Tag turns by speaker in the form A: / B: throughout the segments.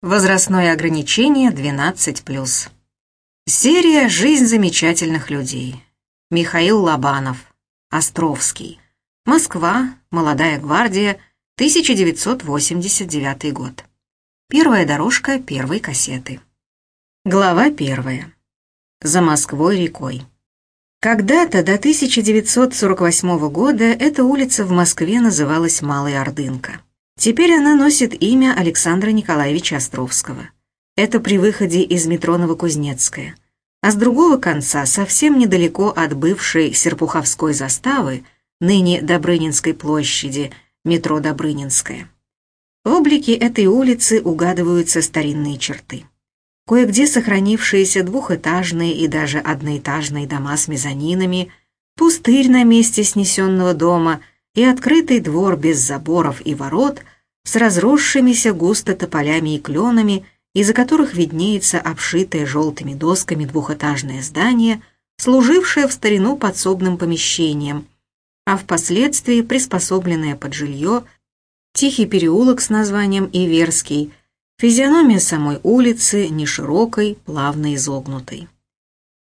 A: Возрастное ограничение 12+. Серия «Жизнь замечательных людей». Михаил Лобанов. Островский. Москва. Молодая гвардия. 1989 год. Первая дорожка первой кассеты. Глава первая. За Москвой рекой. Когда-то до 1948 года эта улица в Москве называлась Малая Ордынка. Теперь она носит имя Александра Николаевича Островского. Это при выходе из метро Новокузнецкая. А с другого конца, совсем недалеко от бывшей Серпуховской заставы, ныне Добрынинской площади, метро Добрынинская. В облике этой улицы угадываются старинные черты. Кое-где сохранившиеся двухэтажные и даже одноэтажные дома с мезонинами, пустырь на месте снесенного дома – и открытый двор без заборов и ворот с разросшимися густо тополями и кленами, из-за которых виднеется обшитое желтыми досками двухэтажное здание, служившее в старину подсобным помещением, а впоследствии приспособленное под жилье, тихий переулок с названием Иверский, физиономия самой улицы не широкой, плавно изогнутой.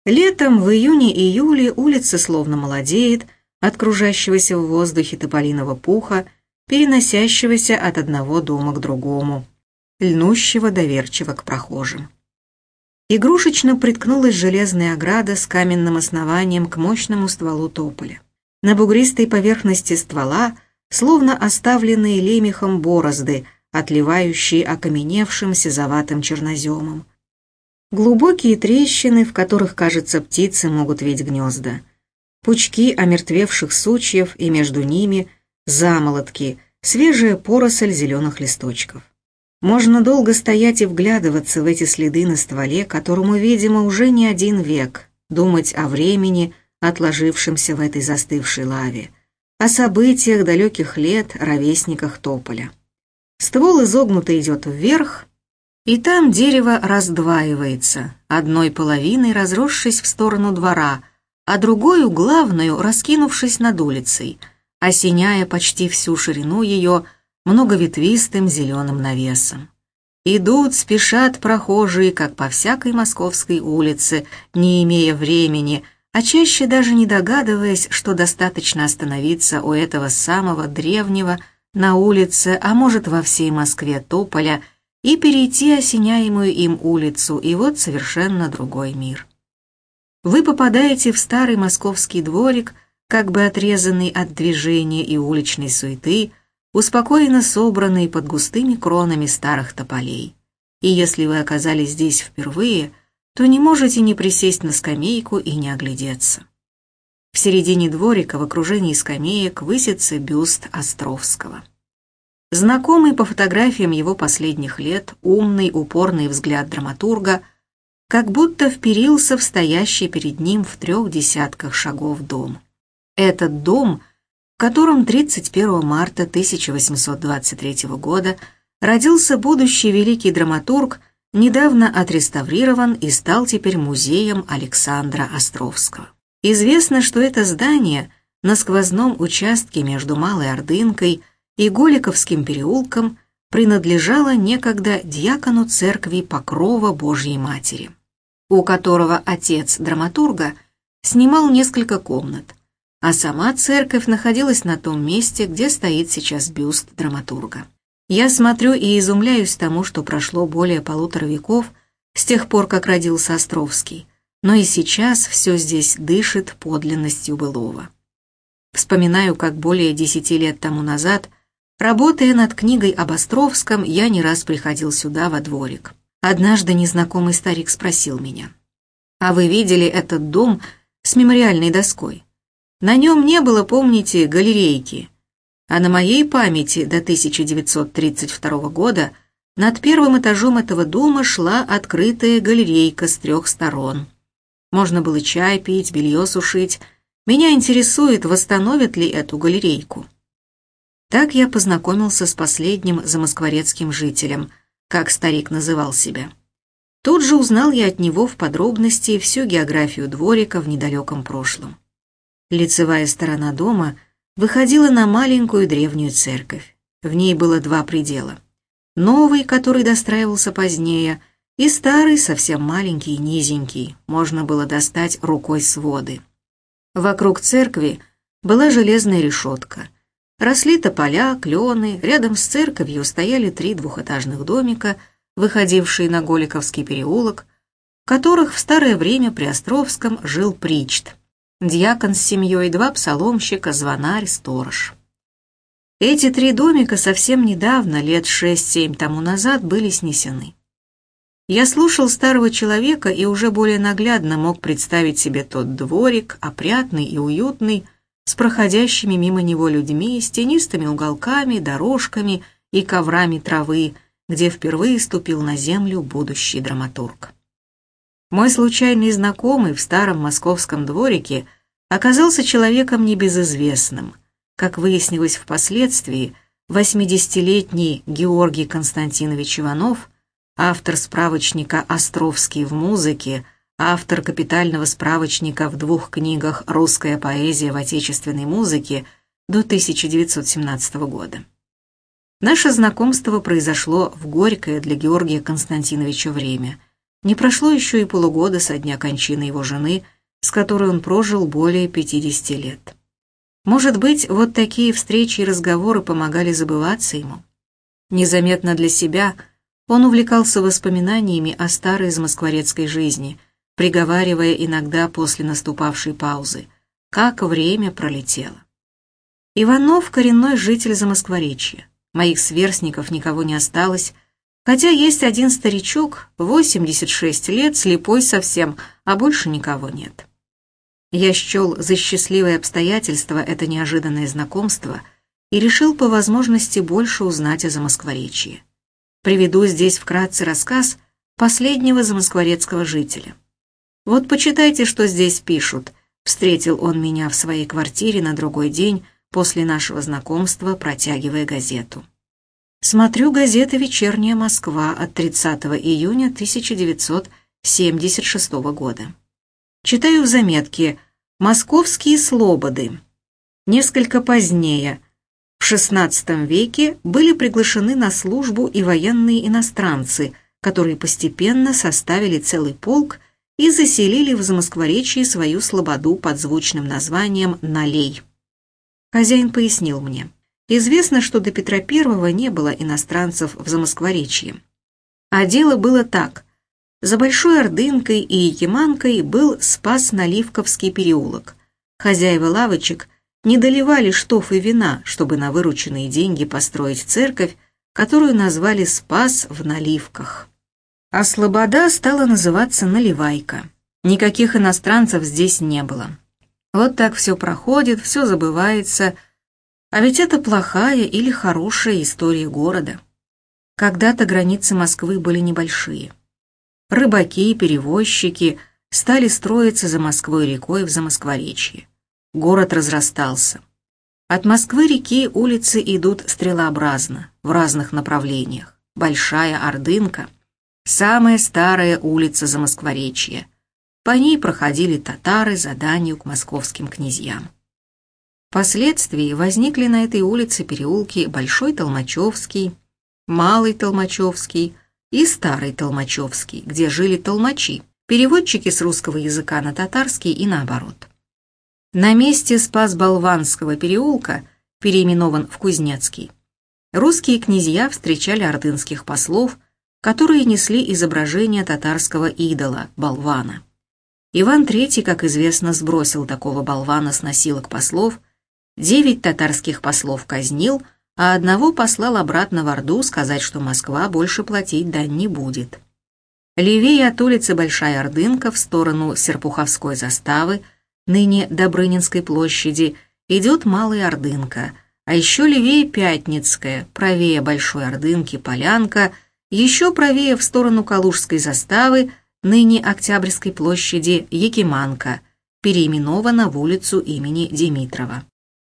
A: Летом в июне-июле улица словно молодеет – от кружащегося в воздухе тополиного пуха, переносящегося от одного дома к другому, льнущего доверчиво к прохожим. Игрушечно приткнулась железная ограда с каменным основанием к мощному стволу тополя. На бугристой поверхности ствола, словно оставленные лемехом борозды, отливающие окаменевшим сизоватым черноземом. Глубокие трещины, в которых, кажется, птицы могут ведь гнезда пучки омертвевших сучьев и между ними замолотки, свежая поросль зеленых листочков. Можно долго стоять и вглядываться в эти следы на стволе, которому, видимо, уже не один век, думать о времени, отложившемся в этой застывшей лаве, о событиях далеких лет, ровесниках тополя. Ствол изогнуто идет вверх, и там дерево раздваивается, одной половиной разросшись в сторону двора, а другую главную, раскинувшись над улицей, осеняя почти всю ширину ее многоветвистым зеленым навесом. Идут, спешат прохожие, как по всякой московской улице, не имея времени, а чаще даже не догадываясь, что достаточно остановиться у этого самого древнего на улице, а может во всей Москве тополя, и перейти осеняемую им улицу, и вот совершенно другой мир вы попадаете в старый московский дворик, как бы отрезанный от движения и уличной суеты, успокоенно собранный под густыми кронами старых тополей. И если вы оказались здесь впервые, то не можете не присесть на скамейку и не оглядеться. В середине дворика в окружении скамеек высится бюст Островского. Знакомый по фотографиям его последних лет умный, упорный взгляд драматурга – как будто вперился в стоящий перед ним в трех десятках шагов дом. Этот дом, в котором 31 марта 1823 года родился будущий великий драматург, недавно отреставрирован и стал теперь музеем Александра Островского. Известно, что это здание на сквозном участке между Малой Ордынкой и Голиковским переулком принадлежало некогда дьякону церкви Покрова Божьей Матери у которого отец драматурга снимал несколько комнат, а сама церковь находилась на том месте, где стоит сейчас бюст драматурга. Я смотрю и изумляюсь тому, что прошло более полутора веков с тех пор, как родился Островский, но и сейчас все здесь дышит подлинностью былого. Вспоминаю, как более десяти лет тому назад, работая над книгой об Островском, я не раз приходил сюда, во дворик. Однажды незнакомый старик спросил меня, «А вы видели этот дом с мемориальной доской? На нем не было, помните, галерейки, а на моей памяти до 1932 года над первым этажом этого дома шла открытая галерейка с трех сторон. Можно было чай пить, белье сушить. Меня интересует, восстановят ли эту галерейку». Так я познакомился с последним замоскворецким жителем – как старик называл себя. Тут же узнал я от него в подробности всю географию дворика в недалеком прошлом. Лицевая сторона дома выходила на маленькую древнюю церковь. В ней было два предела. новый, который достраивался позднее, и старый, совсем маленький низенький, можно было достать рукой своды. Вокруг церкви была железная решетка. Росли тополя, клены, рядом с церковью стояли три двухэтажных домика, выходившие на Голиковский переулок, в которых в старое время при Островском жил Причт, дьякон с семьей, два псаломщика, звонарь, сторож. Эти три домика совсем недавно, лет шесть-семь тому назад, были снесены. Я слушал старого человека и уже более наглядно мог представить себе тот дворик, опрятный и уютный, с проходящими мимо него людьми, с тенистыми уголками, дорожками и коврами травы, где впервые ступил на землю будущий драматург. Мой случайный знакомый в старом московском дворике оказался человеком небезызвестным. Как выяснилось впоследствии, 80-летний Георгий Константинович Иванов – автор справочника «Островский в музыке», автор капитального справочника в двух книгах «Русская поэзия в отечественной музыке» до 1917 года. Наше знакомство произошло в горькое для Георгия Константиновича время. Не прошло еще и полугода со дня кончины его жены, с которой он прожил более 50 лет. Может быть, вот такие встречи и разговоры помогали забываться ему. Незаметно для себя – он увлекался воспоминаниями о старой замоскворецкой жизни, приговаривая иногда после наступавшей паузы, как время пролетело. Иванов – коренной житель Замоскворечья. Моих сверстников никого не осталось, хотя есть один старичок, 86 лет, слепой совсем, а больше никого нет. Я счел за счастливое обстоятельство это неожиданное знакомство и решил по возможности больше узнать о Замоскворечье. Приведу здесь вкратце рассказ последнего замоскворецкого жителя. Вот почитайте, что здесь пишут. Встретил он меня в своей квартире на другой день после нашего знакомства, протягивая газету. Смотрю газеты «Вечерняя Москва» от 30 июня 1976 года. Читаю в заметке «Московские слободы». Несколько позднее – в XVI веке были приглашены на службу и военные иностранцы, которые постепенно составили целый полк и заселили в Замоскворечье свою слободу под звучным названием «Налей». Хозяин пояснил мне. Известно, что до Петра I не было иностранцев в Замоскворечье. А дело было так. За Большой Ордынкой и Якиманкой был Спас-Наливковский переулок. Хозяева лавочек – не доливали штоф и вина, чтобы на вырученные деньги построить церковь, которую назвали «Спас в наливках». А Слобода стала называться Наливайка. Никаких иностранцев здесь не было. Вот так все проходит, все забывается. А ведь это плохая или хорошая история города. Когда-то границы Москвы были небольшие. Рыбаки, перевозчики стали строиться за Москвой рекой в Замоскворечье. Город разрастался. От Москвы-реки улицы идут стрелообразно, в разных направлениях. Большая Ордынка – самая старая улица за Замоскворечья. По ней проходили татары за данью к московским князьям. Впоследствии возникли на этой улице переулки Большой Толмачевский, Малый Толмачевский и Старый Толмачевский, где жили толмачи, переводчики с русского языка на татарский и наоборот. На месте Спас-Болванского переулка, переименован в Кузнецкий, русские князья встречали ордынских послов, которые несли изображение татарского идола, болвана. Иван III, как известно, сбросил такого болвана с носилок послов, девять татарских послов казнил, а одного послал обратно в Орду сказать, что Москва больше платить дань не будет. Левее от улицы Большая Ордынка в сторону Серпуховской заставы – ныне Добрынинской площади, идет Малая Ордынка, а еще левее Пятницкая, правее Большой Ордынки Полянка, еще правее в сторону Калужской заставы, ныне Октябрьской площади Якиманка, переименована в улицу имени Димитрова.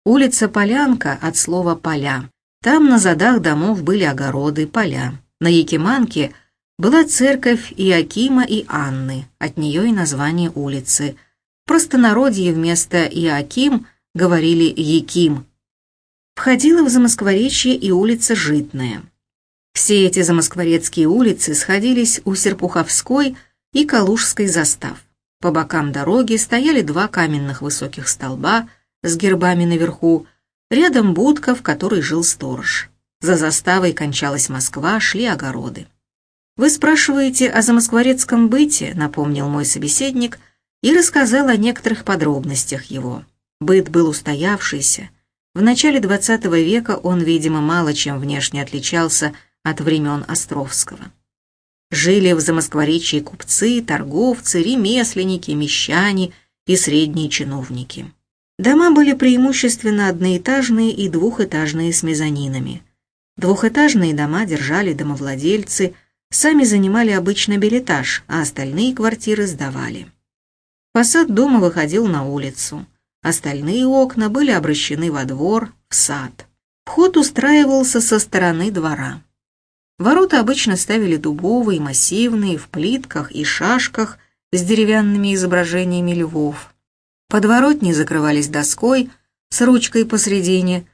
A: Улица Полянка от слова «поля». Там на задах домов были огороды, поля. На Якиманке была церковь Иакима и Анны, от нее и название улицы – простонародье вместо Иаким говорили Яким. Входила в Замоскворечье и улица Житная. Все эти замоскворецкие улицы сходились у Серпуховской и Калужской застав. По бокам дороги стояли два каменных высоких столба с гербами наверху, рядом будка, в которой жил сторож. За заставой кончалась Москва, шли огороды. «Вы спрашиваете о замоскворецком быте», — напомнил мой собеседник, и рассказал о некоторых подробностях его. Быт был устоявшийся. В начале XX века он, видимо, мало чем внешне отличался от времен Островского. Жили в Замоскворечье купцы, торговцы, ремесленники, мещане и средние чиновники. Дома были преимущественно одноэтажные и двухэтажные с мезонинами. Двухэтажные дома держали домовладельцы, сами занимали обычно билетаж, а остальные квартиры сдавали. Фасад дома выходил на улицу. Остальные окна были обращены во двор, в сад. Вход устраивался со стороны двора. Ворота обычно ставили дубовые, массивные, в плитках и шашках с деревянными изображениями львов. Подворотни закрывались доской с ручкой посредине.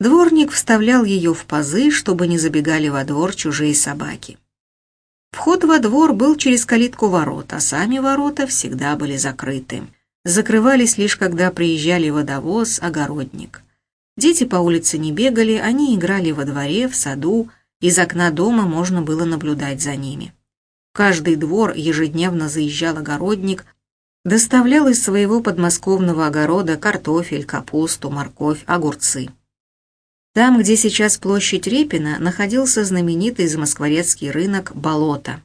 A: Дворник вставлял ее в пазы, чтобы не забегали во двор чужие собаки. Вход во двор был через калитку ворот, а сами ворота всегда были закрыты. Закрывались лишь когда приезжали водовоз, огородник. Дети по улице не бегали, они играли во дворе, в саду, из окна дома можно было наблюдать за ними. В каждый двор ежедневно заезжал огородник, доставлял из своего подмосковного огорода картофель, капусту, морковь, огурцы. Там, где сейчас площадь Репина, находился знаменитый замоскворецкий рынок «Болото».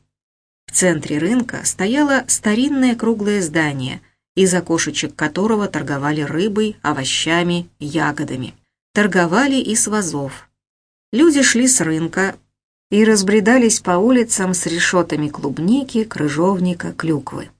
A: В центре рынка стояло старинное круглое здание, из окошечек которого торговали рыбой, овощами, ягодами. Торговали и с вазов. Люди шли с рынка и разбредались по улицам с решетами клубники, крыжовника, клюквы.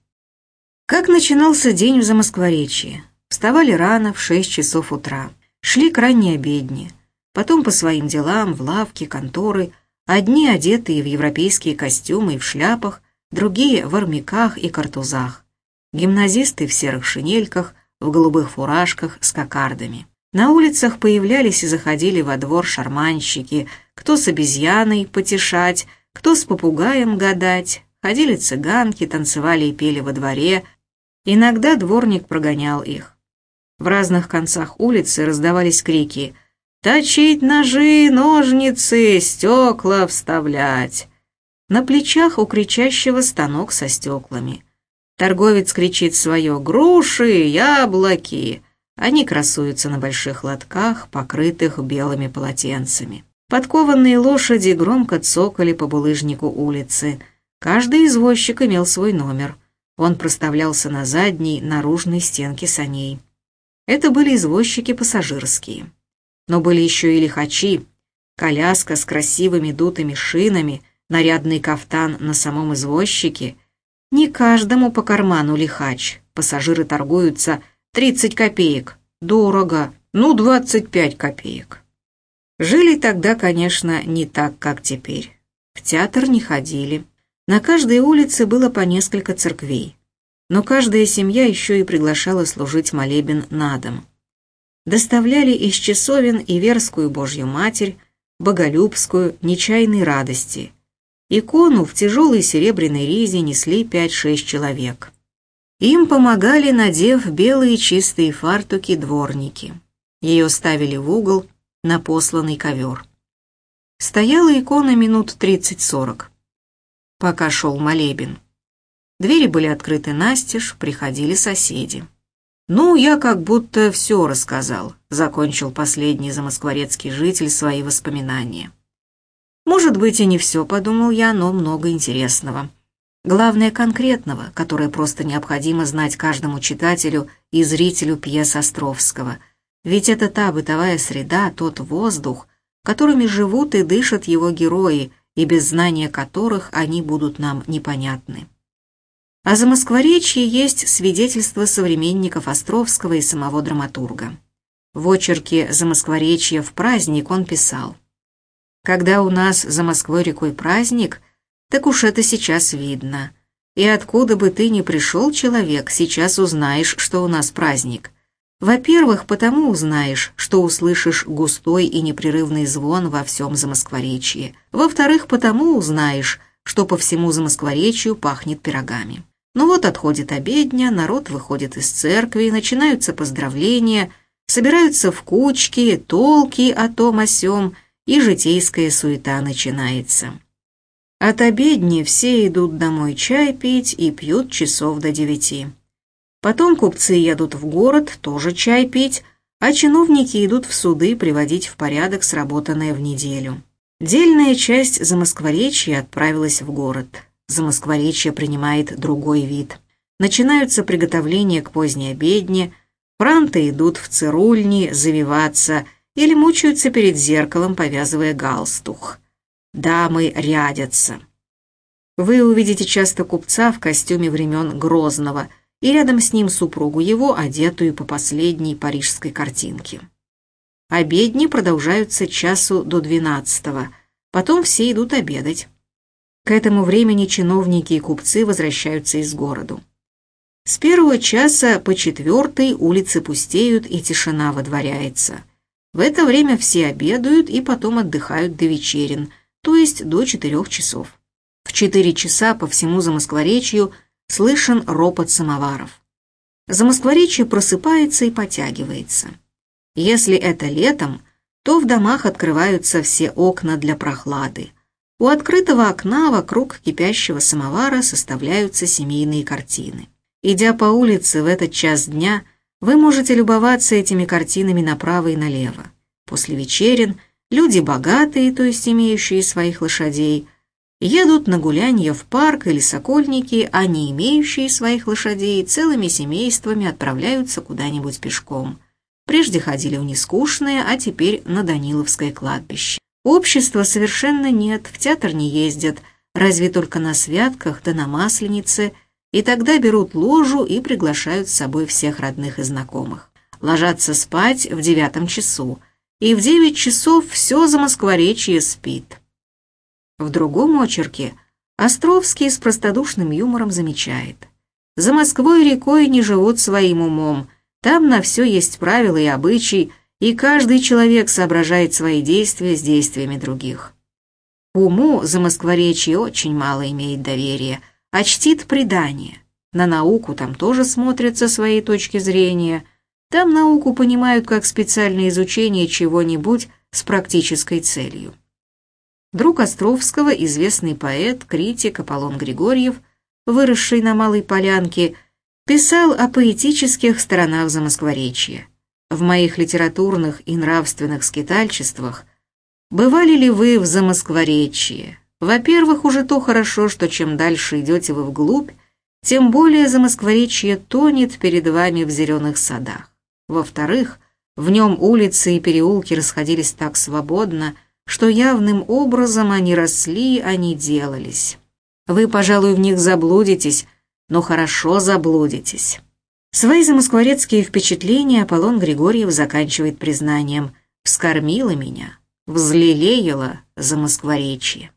A: Как начинался день в Замоскворечье? Вставали рано, в шесть часов утра. Шли к ранней обедне. Потом по своим делам, в лавки, конторы. Одни одетые в европейские костюмы и в шляпах, другие в армяках и картузах. Гимназисты в серых шинельках, в голубых фуражках с кокардами. На улицах появлялись и заходили во двор шарманщики, кто с обезьяной потешать, кто с попугаем гадать. Ходили цыганки, танцевали и пели во дворе. Иногда дворник прогонял их. В разных концах улицы раздавались крики «Точить ножи, ножницы, стекла вставлять!» На плечах у кричащего станок со стеклами. Торговец кричит свое «Груши, яблоки!» Они красуются на больших лотках, покрытых белыми полотенцами. Подкованные лошади громко цокали по булыжнику улицы. Каждый извозчик имел свой номер. Он проставлялся на задней, наружной стенке саней. Это были извозчики пассажирские. Но были еще и лихачи. Коляска с красивыми дутыми шинами, нарядный кафтан на самом извозчике. Не каждому по карману лихач. Пассажиры торгуются – Тридцать копеек. Дорого. Ну, двадцать пять копеек. Жили тогда, конечно, не так, как теперь. В театр не ходили. На каждой улице было по несколько церквей. Но каждая семья еще и приглашала служить молебен на дом. Доставляли из часовен и Верскую Божью Матерь, Боголюбскую, Нечаянной радости. Икону в тяжелой серебряной ризе несли пять-шесть человек. Им помогали, надев белые чистые фартуки, дворники. Ее ставили в угол на посланный ковер. Стояла икона минут тридцать-сорок, пока шел молебен. Двери были открыты настежь, приходили соседи. «Ну, я как будто все рассказал», — закончил последний замоскворецкий житель свои воспоминания. «Может быть, и не все», — подумал я, — «но много интересного». Главное конкретного, которое просто необходимо знать каждому читателю и зрителю пьес Островского. Ведь это та бытовая среда, тот воздух, которыми живут и дышат его герои, и без знания которых они будут нам непонятны. А за Москворечье есть свидетельство современников Островского и самого драматурга. В очерке «За Москворечье в праздник» он писал «Когда у нас за Москвой рекой праздник, так уж это сейчас видно. И откуда бы ты ни пришел, человек, сейчас узнаешь, что у нас праздник. Во-первых, потому узнаешь, что услышишь густой и непрерывный звон во всем Замоскворечье. Во-вторых, потому узнаешь, что по всему Замоскворечью пахнет пирогами. Ну вот отходит обедня, народ выходит из церкви, начинаются поздравления, собираются в кучки, толки о том о сём, и житейская суета начинается. От обедни все идут домой чай пить и пьют часов до девяти. Потом купцы едут в город, тоже чай пить, а чиновники идут в суды приводить в порядок сработанное в неделю. Дельная часть Замоскворечья отправилась в город. Замоскворечье принимает другой вид. Начинаются приготовления к поздней обедне, франты идут в цирульни завиваться или мучаются перед зеркалом, повязывая галстух. Дамы рядятся. Вы увидите часто купца в костюме времен Грозного – и рядом с ним супругу его, одетую по последней парижской картинке. Обедни продолжаются часу до двенадцатого, потом все идут обедать. К этому времени чиновники и купцы возвращаются из города. С первого часа по четвертой улицы пустеют и тишина водворяется. В это время все обедают и потом отдыхают до вечерин, то есть до четырех часов. В четыре часа по всему Замоскворечью – слышен ропот самоваров. Замоскворечье просыпается и потягивается. Если это летом, то в домах открываются все окна для прохлады. У открытого окна вокруг кипящего самовара составляются семейные картины. Идя по улице в этот час дня, вы можете любоваться этими картинами направо и налево. После вечерин люди богатые, то есть имеющие своих лошадей, едут на гулянье в парк или сокольники, а не имеющие своих лошадей целыми семействами отправляются куда-нибудь пешком. Прежде ходили в Нескучное, а теперь на Даниловское кладбище. Общества совершенно нет, в театр не ездят, разве только на святках да на Масленице, и тогда берут ложу и приглашают с собой всех родных и знакомых. Ложатся спать в девятом часу, и в девять часов все за Москворечье спит. В другом очерке Островский с простодушным юмором замечает. «За Москвой рекой не живут своим умом, там на все есть правила и обычаи, и каждый человек соображает свои действия с действиями других. Уму за Москворечье очень мало имеет доверия, а чтит предание. На науку там тоже смотрят со своей точки зрения. Там науку понимают как специальное изучение чего-нибудь с практической целью. Друг Островского, известный поэт, критик Аполлон Григорьев, выросший на Малой Полянке, писал о поэтических сторонах Замоскворечья. В моих литературных и нравственных скитальчествах бывали ли вы в Замоскворечье? Во-первых, уже то хорошо, что чем дальше идете вы вглубь, тем более Замоскворечье тонет перед вами в зеленых садах. Во-вторых, в нем улицы и переулки расходились так свободно, что явным образом они росли, они делались. Вы, пожалуй, в них заблудитесь, но хорошо заблудитесь. Свои замоскворецкие впечатления Аполлон Григорьев заканчивает признанием «вскормила меня, взлелеяла замоскворечье».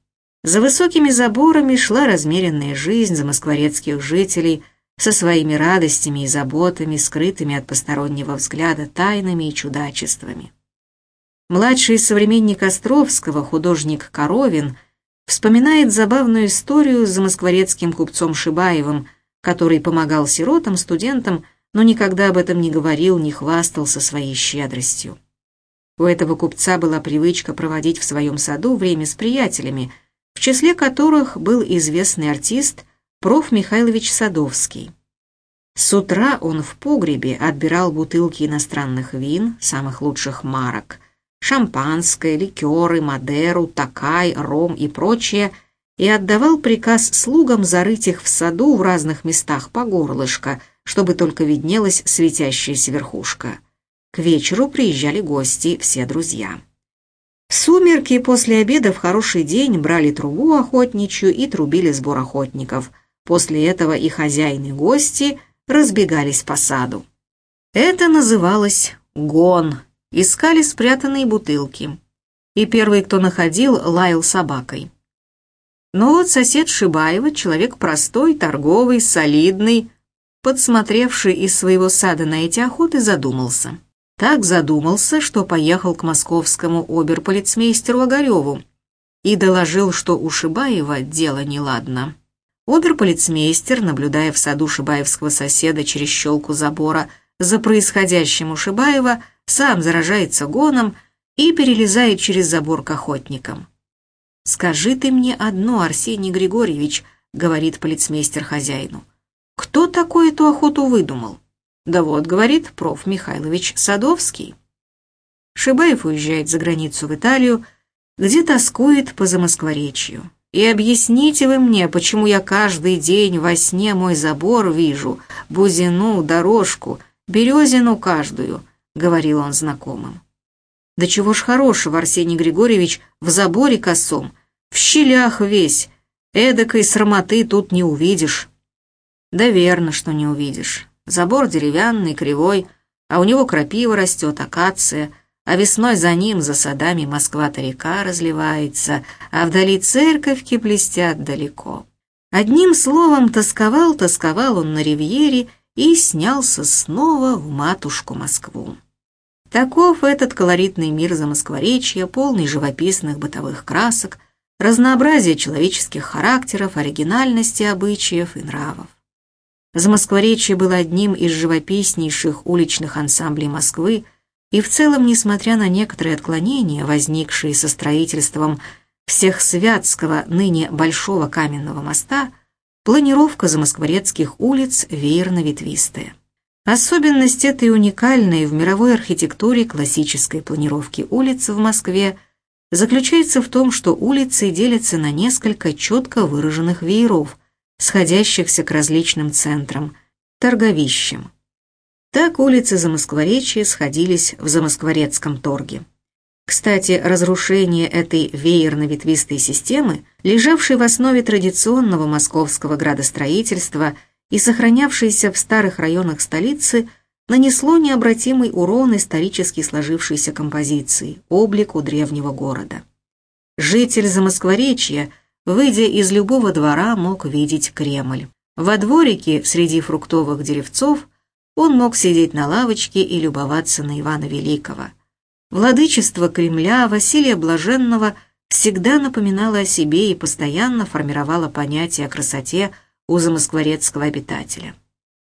A: За высокими заборами шла размеренная жизнь замоскворецких жителей со своими радостями и заботами, скрытыми от постороннего взгляда тайнами и чудачествами. Младший современник Островского, художник Коровин, вспоминает забавную историю с замоскворецким купцом Шибаевым, который помогал сиротам, студентам, но никогда об этом не говорил, не хвастался своей щедростью. У этого купца была привычка проводить в своем саду время с приятелями, в числе которых был известный артист проф. Михайлович Садовский. С утра он в погребе отбирал бутылки иностранных вин, самых лучших марок – шампанское, ликеры, мадеру, такай, ром и прочее, и отдавал приказ слугам зарыть их в саду в разных местах по горлышко, чтобы только виднелась светящаяся верхушка. К вечеру приезжали гости, все друзья. В сумерки после обеда в хороший день брали трубу охотничью и трубили сбор охотников. После этого и хозяин, и гости разбегались по саду. Это называлось гон, искали спрятанные бутылки. И первый, кто находил, лаял собакой. Но вот сосед Шибаева, человек простой, торговый, солидный, подсмотревший из своего сада на эти охоты, задумался. Так задумался, что поехал к московскому оберполицмейстеру Огареву и доложил, что у Шибаева дело неладно. Оберполицмейстер, наблюдая в саду шибаевского соседа через щелку забора за происходящим у Шибаева, сам заражается гоном и перелезает через забор к охотникам. «Скажи ты мне одно, Арсений Григорьевич», — говорит полицмейстер хозяину. «Кто такой эту охоту выдумал?» «Да вот», — говорит проф. Михайлович Садовский. Шибаев уезжает за границу в Италию, где тоскует по замоскворечью. И объясните вы мне, почему я каждый день во сне мой забор вижу, бузину, дорожку, березину каждую, — говорил он знакомым. Да чего ж хорошего, Арсений Григорьевич, в заборе косом, в щелях весь, эдакой срамоты тут не увидишь. Да верно, что не увидишь. Забор деревянный, кривой, а у него крапива растет, акация, а весной за ним, за садами, Москва-то река разливается, а вдали церковки блестят далеко. Одним словом, тосковал-тосковал он на ривьере и снялся снова в матушку Москву. Таков этот колоритный мир замоскворечья, полный живописных бытовых красок, разнообразия человеческих характеров, оригинальности обычаев и нравов. Замоскворечье было одним из живописнейших уличных ансамблей Москвы, и в целом, несмотря на некоторые отклонения, возникшие со строительством всех Святского, ныне Большого каменного моста, планировка замоскворецких улиц веерно-ветвистая. Особенность этой уникальной в мировой архитектуре классической планировки улиц в Москве заключается в том, что улицы делятся на несколько четко выраженных вееров – сходящихся к различным центрам, торговищам. Так улицы Замоскворечья сходились в Замоскворецком торге. Кстати, разрушение этой веерно-ветвистой системы, лежавшей в основе традиционного московского градостроительства и сохранявшейся в старых районах столицы, нанесло необратимый урон исторически сложившейся композиции, облику древнего города. Житель Замоскворечья – выйдя из любого двора, мог видеть Кремль. Во дворике, среди фруктовых деревцов, он мог сидеть на лавочке и любоваться на Ивана Великого. Владычество Кремля Василия Блаженного всегда напоминало о себе и постоянно формировало понятие о красоте у замоскворецкого обитателя.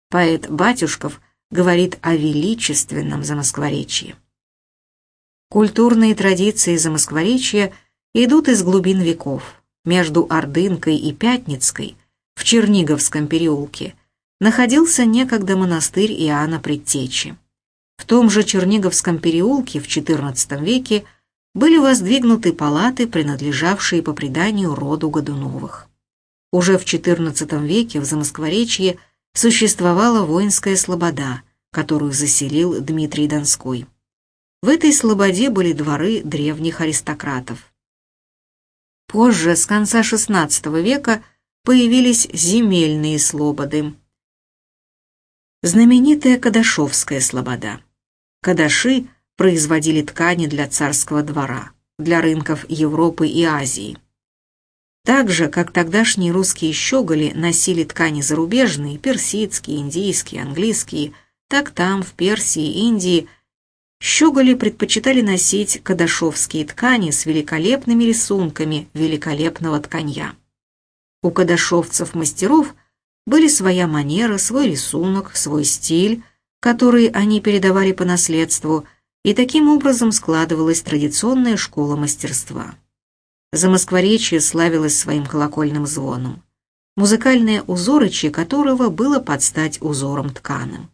A: Поэт Батюшков говорит о величественном замоскворечье. Культурные традиции замоскворечья идут из глубин веков между Ордынкой и Пятницкой, в Черниговском переулке, находился некогда монастырь Иоанна Предтечи. В том же Черниговском переулке в XIV веке были воздвигнуты палаты, принадлежавшие по преданию роду Годуновых. Уже в XIV веке в Замоскворечье существовала воинская слобода, которую заселил Дмитрий Донской. В этой слободе были дворы древних аристократов. Позже, с конца XVI века, появились земельные слободы. Знаменитая Кадашовская слобода. Кадаши производили ткани для царского двора, для рынков Европы и Азии. Так же, как тогдашние русские щеголи носили ткани зарубежные, персидские, индийские, английские, так там, в Персии, Индии, Щеголи предпочитали носить кадашовские ткани с великолепными рисунками великолепного тканья. У кадашовцев-мастеров были своя манера, свой рисунок, свой стиль, который они передавали по наследству, и таким образом складывалась традиционная школа мастерства. Замоскворечье славилось своим колокольным звоном, музыкальное узорочье которого было под стать узором тканым.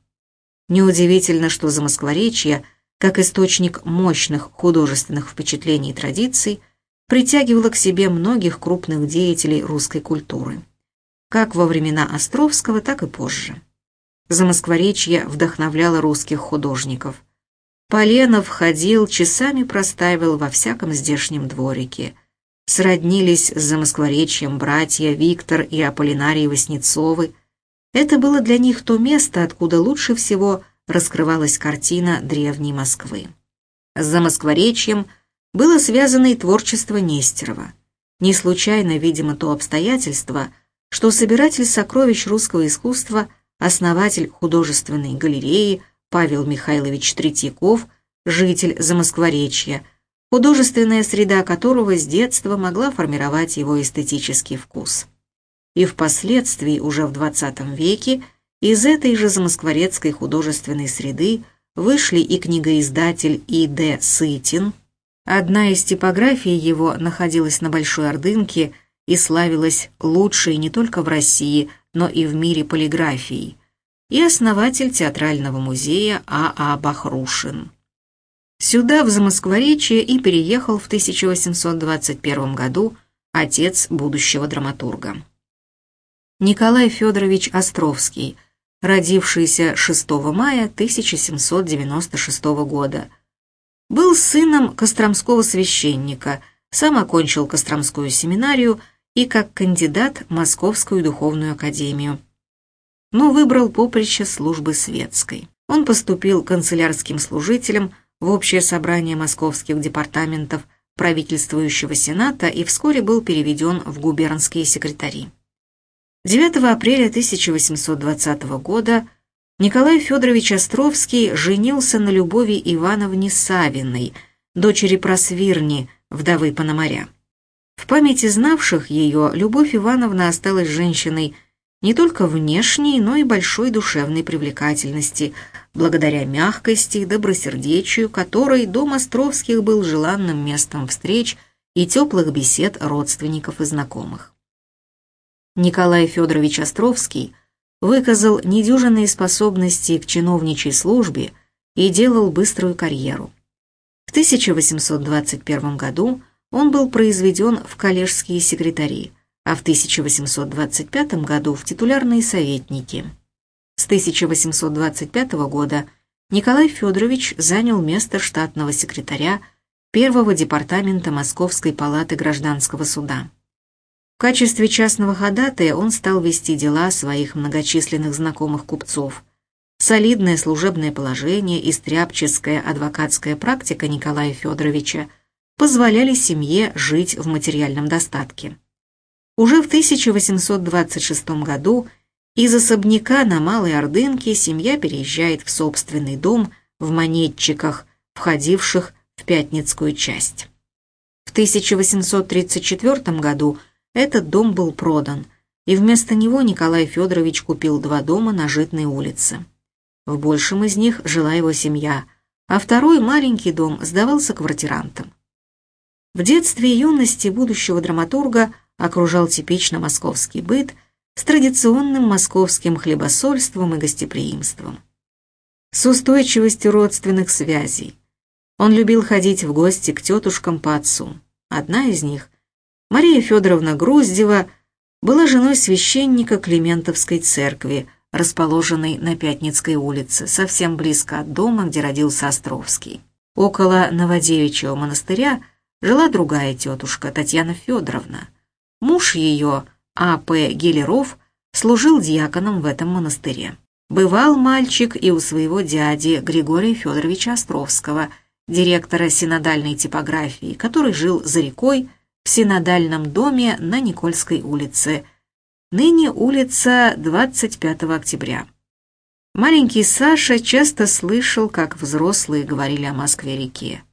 A: Неудивительно, что Замоскворечье – как источник мощных художественных впечатлений и традиций, притягивала к себе многих крупных деятелей русской культуры, как во времена Островского, так и позже. Замоскворечье вдохновляло русских художников. Поленов ходил, часами простаивал во всяком здешнем дворике. Сроднились с Замоскворечьем братья Виктор и Аполлинарий Васнецовы. Это было для них то место, откуда лучше всего – раскрывалась картина древней Москвы. С замоскворечьем было связано и творчество Нестерова. Не случайно, видимо, то обстоятельство, что собиратель сокровищ русского искусства основатель художественной галереи Павел Михайлович Третьяков, житель Замоскворечья, художественная среда которого с детства могла формировать его эстетический вкус. И впоследствии, уже в XX веке, из этой же замоскворецкой художественной среды вышли и книгоиздатель И.Д. Сытин. Одна из типографий его находилась на Большой Ордынке и славилась лучшей не только в России, но и в мире полиграфией, и основатель театрального музея А.А. А Бахрушин. Сюда, в Замоскворечье, и переехал в 1821 году отец будущего драматурга. Николай Федорович Островский, родившийся 6 мая 1796 года, был сыном костромского священника, сам окончил Костромскую семинарию и как кандидат Московскую духовную академию. Но выбрал поприще службы светской. Он поступил канцелярским служителем в общее собрание московских департаментов правительствующего сената и вскоре был переведен в губернские секретари. 9 апреля 1820 года Николай Федорович Островский женился на Любови Ивановне Савиной, дочери Просвирни, вдовы Пономаря. В памяти знавших ее Любовь Ивановна осталась женщиной не только внешней, но и большой душевной привлекательности, благодаря мягкости, добросердечию, которой дом Островских был желанным местом встреч и теплых бесед родственников и знакомых. Николай Федорович Островский выказал недюжинные способности к чиновничьей службе и делал быструю карьеру. В 1821 году он был произведен в коллежские секретари, а в 1825 году в титулярные советники. С 1825 года Николай Федорович занял место штатного секретаря первого департамента Московской палаты гражданского суда. В качестве частного ходатая он стал вести дела своих многочисленных знакомых купцов. Солидное служебное положение и стряпческая адвокатская практика Николая Федоровича – позволяли семье жить в материальном достатке. Уже в 1826 году из особняка на Малой Ордынке семья переезжает в собственный дом в Монетчиках, входивших в Пятницкую часть. В 1834 году этот дом был продан, и вместо него Николай Федорович купил два дома на Житной улице. В большем из них жила его семья, а второй маленький дом сдавался квартирантам. В детстве и юности будущего драматурга окружал типично московский быт с традиционным московским хлебосольством и гостеприимством. С устойчивостью родственных связей. Он любил ходить в гости к тетушкам по отцу. Одна из них, Мария Федоровна Груздева, была женой священника Климентовской церкви, расположенной на Пятницкой улице, совсем близко от дома, где родился Островский. Около Новодевичьего монастыря жила другая тетушка, Татьяна Федоровна. Муж ее, А.П. Гелеров, служил диаконом в этом монастыре. Бывал мальчик и у своего дяди Григория Федоровича Островского, директора синодальной типографии, который жил за рекой в синодальном доме на Никольской улице, ныне улица 25 октября. Маленький Саша часто слышал, как взрослые говорили о Москве-реке.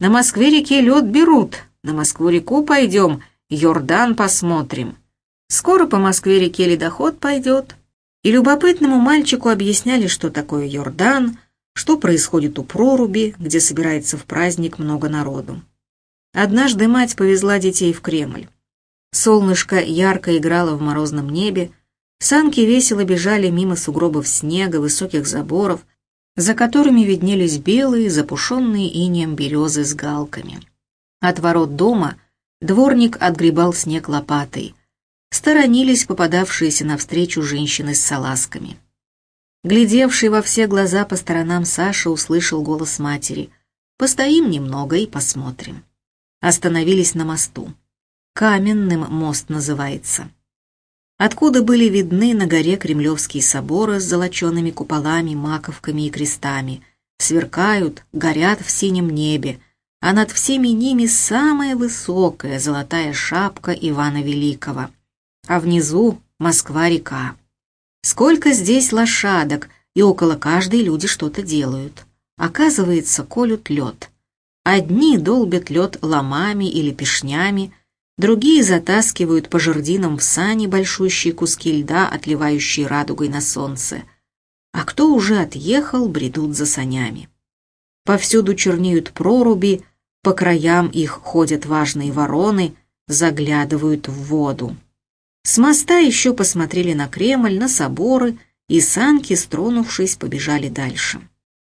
A: На Москве-реке лед берут, на Москву-реку пойдем, Йордан посмотрим. Скоро по Москве-реке ледоход пойдет. И любопытному мальчику объясняли, что такое Йордан, что происходит у проруби, где собирается в праздник много народу. Однажды мать повезла детей в Кремль. Солнышко ярко играло в морозном небе, санки весело бежали мимо сугробов снега, высоких заборов, за которыми виднелись белые, запушенные инеем березы с галками. От ворот дома дворник отгребал снег лопатой. Сторонились попадавшиеся навстречу женщины с салазками. Глядевший во все глаза по сторонам Саша услышал голос матери. «Постоим немного и посмотрим». Остановились на мосту. Каменным мост называется откуда были видны на горе кремлевские соборы с золочеными куполами, маковками и крестами, сверкают, горят в синем небе, а над всеми ними самая высокая золотая шапка Ивана Великого, а внизу Москва-река. Сколько здесь лошадок, и около каждой люди что-то делают. Оказывается, колют лед. Одни долбят лед ломами или пешнями, другие затаскивают по жердинам в сани большущие куски льда, отливающие радугой на солнце. А кто уже отъехал, бредут за санями. Повсюду чернеют проруби, по краям их ходят важные вороны, заглядывают в воду. С моста еще посмотрели на Кремль, на соборы, и санки, стронувшись, побежали дальше.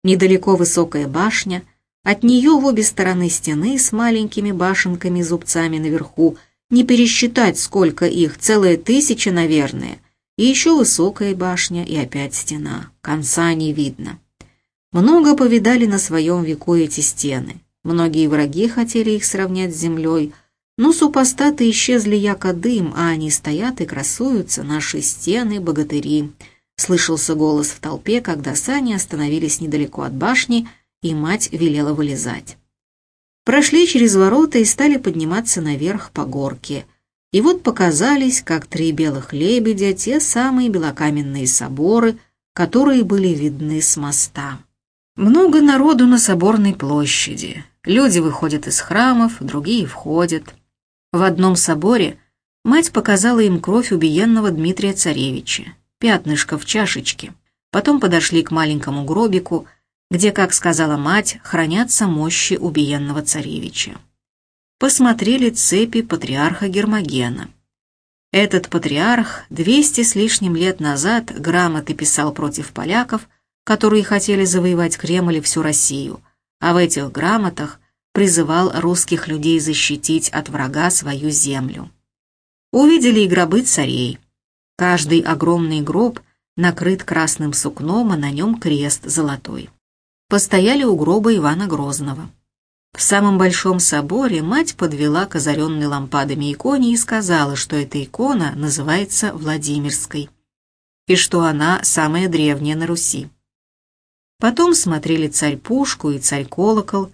A: Недалеко высокая башня, от нее в обе стороны стены с маленькими башенками-зубцами наверху, не пересчитать, сколько их, целая тысяча, наверное, и еще высокая башня и опять стена, конца не видно. Много повидали на своем веку эти стены. Многие враги хотели их сравнять с землей, но супостаты исчезли яко дым, а они стоят и красуются, наши стены, богатыри. Слышался голос в толпе, когда сани остановились недалеко от башни, и мать велела вылезать. Прошли через ворота и стали подниматься наверх по горке. И вот показались, как три белых лебедя, те самые белокаменные соборы, которые были видны с моста. Много народу на соборной площади. Люди выходят из храмов, другие входят. В одном соборе мать показала им кровь убиенного Дмитрия Царевича, пятнышко в чашечке. Потом подошли к маленькому гробику, где, как сказала мать, хранятся мощи убиенного царевича. Посмотрели цепи патриарха Гермогена. Этот патриарх 200 с лишним лет назад грамоты писал против поляков – которые хотели завоевать Кремль и всю Россию, а в этих грамотах призывал русских людей защитить от врага свою землю. Увидели и гробы царей. Каждый огромный гроб накрыт красным сукном, а на нем крест золотой. Постояли у гроба Ивана Грозного. В самом большом соборе мать подвела к озаренной лампадами иконе и сказала, что эта икона называется Владимирской, и что она самая древняя на Руси. Потом смотрели царь-пушку и царь-колокол.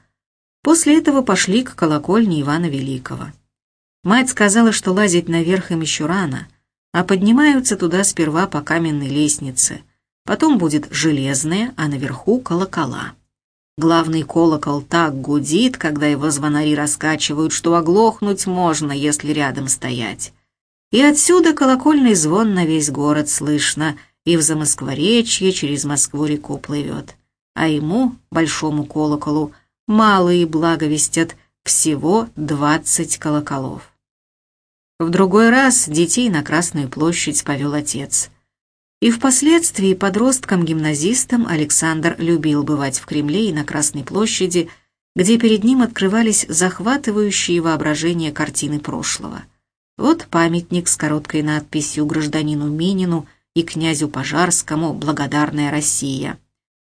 A: После этого пошли к колокольне Ивана Великого. Мать сказала, что лазить наверх им еще рано, а поднимаются туда сперва по каменной лестнице. Потом будет железная, а наверху колокола. Главный колокол так гудит, когда его звонари раскачивают, что оглохнуть можно, если рядом стоять. И отсюда колокольный звон на весь город слышно, и в Замоскворечье через Москву-реку плывет а ему, большому колоколу, малые благовестят всего двадцать колоколов. В другой раз детей на Красную площадь повел отец. И впоследствии подросткам-гимназистам Александр любил бывать в Кремле и на Красной площади, где перед ним открывались захватывающие воображение картины прошлого. Вот памятник с короткой надписью гражданину Минину и князю Пожарскому «Благодарная Россия»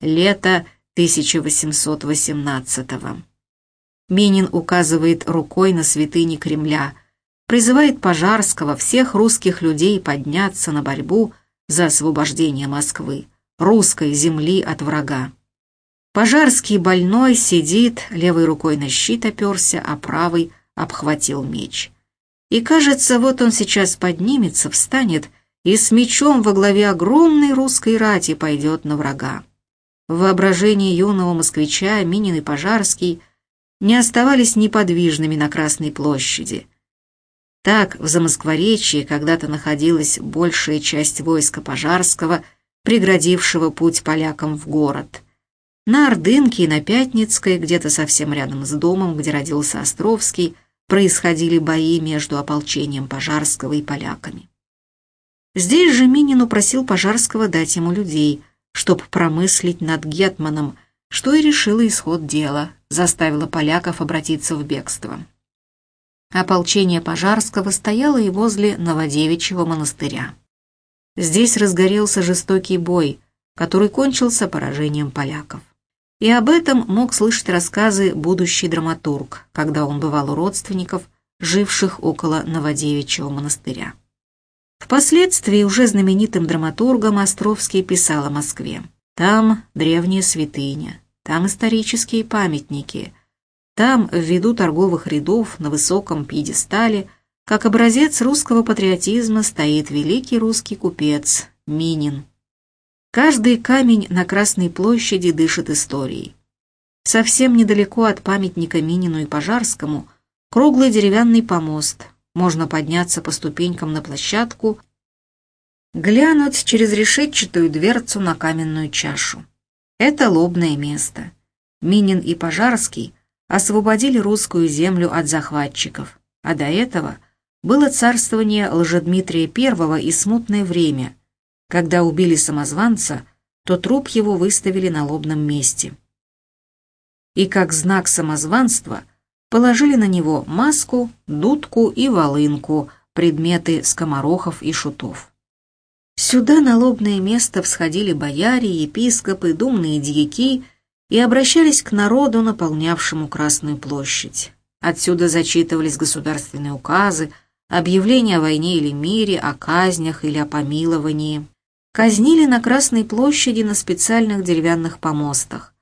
A: лето 1818-го. Минин указывает рукой на святыни Кремля, призывает Пожарского всех русских людей подняться на борьбу за освобождение Москвы, русской земли от врага. Пожарский больной сидит, левой рукой на щит оперся, а правой обхватил меч. И кажется, вот он сейчас поднимется, встанет и с мечом во главе огромной русской рати пойдет на врага. В воображении юного москвича Минин и Пожарский не оставались неподвижными на Красной площади. Так в Замоскворечье когда-то находилась большая часть войска Пожарского, преградившего путь полякам в город. На Ордынке и на Пятницкой, где-то совсем рядом с домом, где родился Островский, происходили бои между ополчением Пожарского и поляками. Здесь же Минин упросил Пожарского дать ему людей – чтоб промыслить над Гетманом, что и решило исход дела, заставило поляков обратиться в бегство. Ополчение Пожарского стояло и возле Новодевичьего монастыря. Здесь разгорелся жестокий бой, который кончился поражением поляков. И об этом мог слышать рассказы будущий драматург, когда он бывал у родственников, живших около Новодевичьего монастыря. Впоследствии уже знаменитым драматургом Островский писал о Москве. Там древняя святыня, там исторические памятники, там в виду торговых рядов на высоком пьедестале, как образец русского патриотизма стоит великий русский купец, Минин. Каждый камень на Красной площади дышит историей. Совсем недалеко от памятника Минину и Пожарскому круглый деревянный помост. Можно подняться по ступенькам на площадку, глянуть через решетчатую дверцу на каменную чашу. Это лобное место. Минин и Пожарский освободили русскую землю от захватчиков, а до этого было царствование Лжедмитрия I и смутное время. Когда убили самозванца, то труп его выставили на лобном месте. И как знак самозванства положили на него маску, дудку и волынку, предметы скоморохов и шутов. Сюда на лобное место всходили бояре, епископы, думные дьяки и обращались к народу, наполнявшему Красную площадь. Отсюда зачитывались государственные указы, объявления о войне или мире, о казнях или о помиловании. Казнили на Красной площади на специальных деревянных помостах.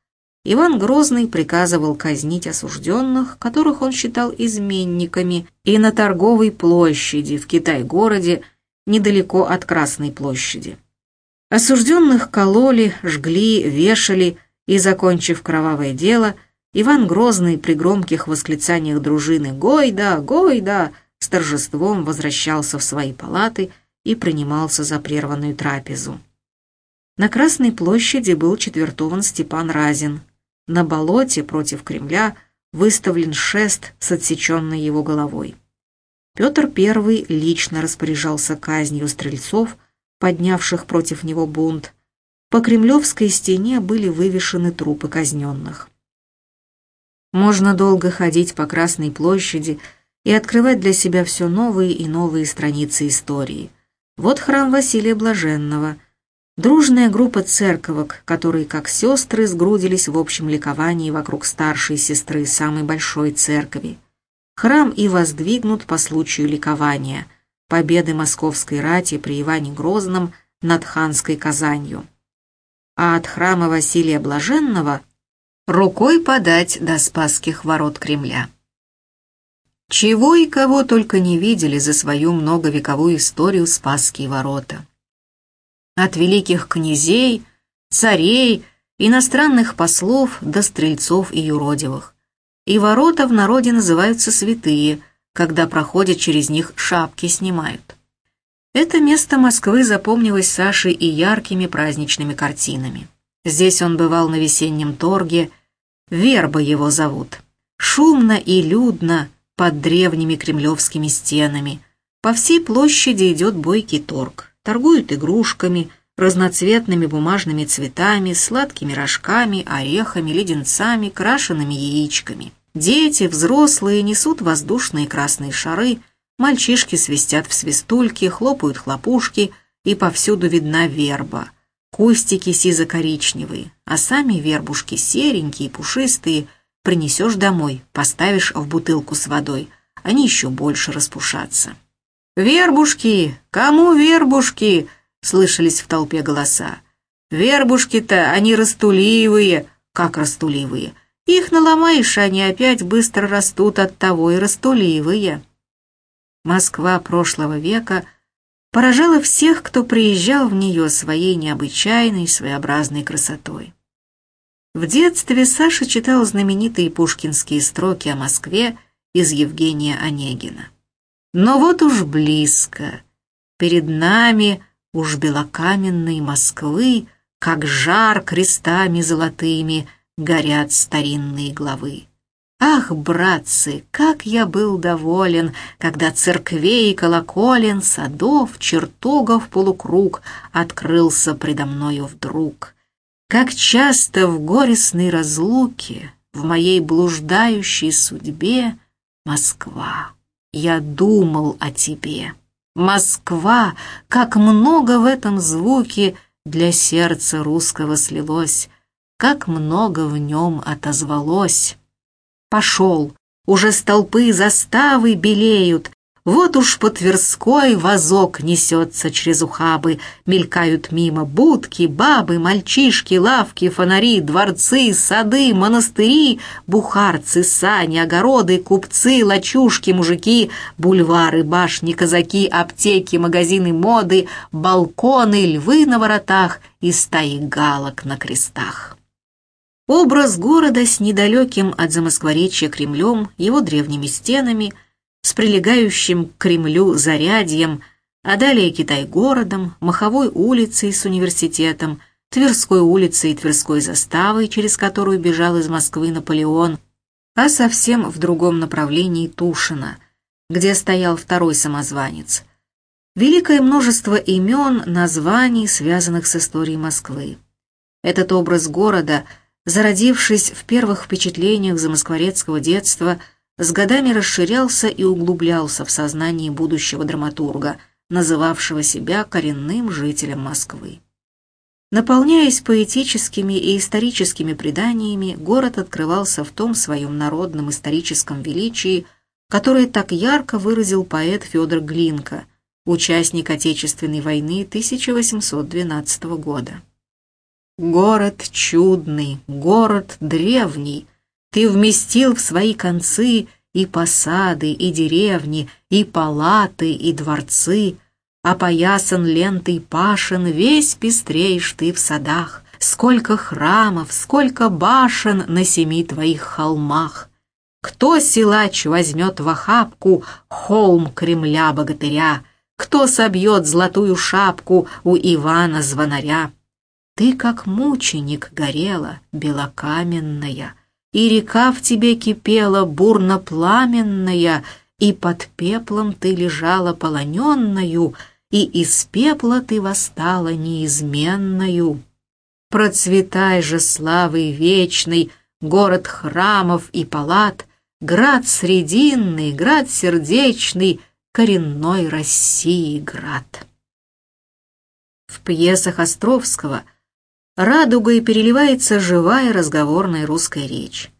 A: Иван Грозный приказывал казнить осужденных, которых он считал изменниками, и на торговой площади в Китай-городе недалеко от Красной площади. Осужденных кололи, жгли, вешали, и, закончив кровавое дело, Иван Грозный при громких восклицаниях дружины «Гой да! Гой да!» с торжеством возвращался в свои палаты и принимался за прерванную трапезу. На Красной площади был четвертован Степан Разин. На болоте против Кремля выставлен шест с отсеченной его головой. Петр I лично распоряжался казнью стрельцов, поднявших против него бунт. По кремлевской стене были вывешены трупы казненных. Можно долго ходить по Красной площади и открывать для себя все новые и новые страницы истории. Вот храм Василия Блаженного, дружная группа церковок, которые как сестры сгрудились в общем ликовании вокруг старшей сестры самой большой церкви. Храм и воздвигнут по случаю ликования, победы московской рати при Иване Грозном над ханской Казанью. А от храма Василия Блаженного рукой подать до Спасских ворот Кремля. Чего и кого только не видели за свою многовековую историю Спасские ворота. От великих князей, царей, иностранных послов до стрельцов и юродивых и ворота в народе называются святые, когда проходят через них шапки снимают. Это место Москвы запомнилось Саше и яркими праздничными картинами. Здесь он бывал на весеннем торге, Верба его зовут. Шумно и людно под древними кремлевскими стенами. По всей площади идет бойкий торг. Торгуют игрушками, разноцветными бумажными цветами, сладкими рожками, орехами, леденцами, крашенными яичками. Дети, взрослые несут воздушные красные шары, мальчишки свистят в свистульки, хлопают хлопушки, и повсюду видна верба. Кустики сизо-коричневые, а сами вербушки серенькие, пушистые. Принесешь домой, поставишь в бутылку с водой, они еще больше распушатся. «Вербушки! Кому вербушки?» слышались в толпе голоса. «Вербушки-то, они растуливые!» «Как растуливые?» «Их наломаешь, они опять быстро растут, от того и растуливые!» Москва прошлого века поражала всех, кто приезжал в нее своей необычайной, своеобразной красотой. В детстве Саша читал знаменитые пушкинские строки о Москве из Евгения Онегина. Но вот уж близко, перед нами Уж белокаменной Москвы, как жар крестами золотыми, горят старинные главы. Ах, братцы, как я был доволен, когда церквей и колоколен, садов, чертогов полукруг открылся предо мною вдруг. Как часто в горестной разлуке, в моей блуждающей судьбе, Москва, я думал о тебе. Москва, как много в этом звуке для сердца русского слилось, как много в нем отозвалось. Пошел, уже столпы заставы белеют, Вот уж по Тверской вазок несется через ухабы, мелькают мимо будки, бабы, мальчишки, лавки, фонари, дворцы, сады, монастыри, бухарцы, сани, огороды, купцы, лачушки, мужики, бульвары, башни, казаки, аптеки, магазины моды, балконы, львы на воротах и стаи галок на крестах. Образ города с недалеким от Замоскворечья Кремлем, его древними стенами – с прилегающим к Кремлю зарядьем, а далее Китай-городом, Маховой улицей с университетом, Тверской улицей и Тверской заставой, через которую бежал из Москвы Наполеон, а совсем в другом направлении Тушино, где стоял второй самозванец. Великое множество имен, названий, связанных с историей Москвы. Этот образ города, зародившись в первых впечатлениях замоскворецкого детства – с годами расширялся и углублялся в сознании будущего драматурга, называвшего себя коренным жителем Москвы. Наполняясь поэтическими и историческими преданиями, город открывался в том своем народном историческом величии, которое так ярко выразил поэт Федор Глинка, участник Отечественной войны 1812 года. «Город чудный, город древний», ты вместил в свои концы и посады, и деревни, и палаты, и дворцы, Опоясан лентой пашен, весь пестреешь ты в садах. Сколько храмов, сколько башен на семи твоих холмах. Кто силач возьмет в охапку холм Кремля богатыря, Кто собьет золотую шапку у Ивана Звонаря? Ты, как мученик, горела, белокаменная, и река в тебе кипела бурно-пламенная, и под пеплом ты лежала полоненною, и из пепла ты восстала неизменною. Процветай же славой вечной, город храмов и палат, град срединный, град сердечный, коренной России град. В пьесах Островского – радугой переливается живая разговорная русская речь.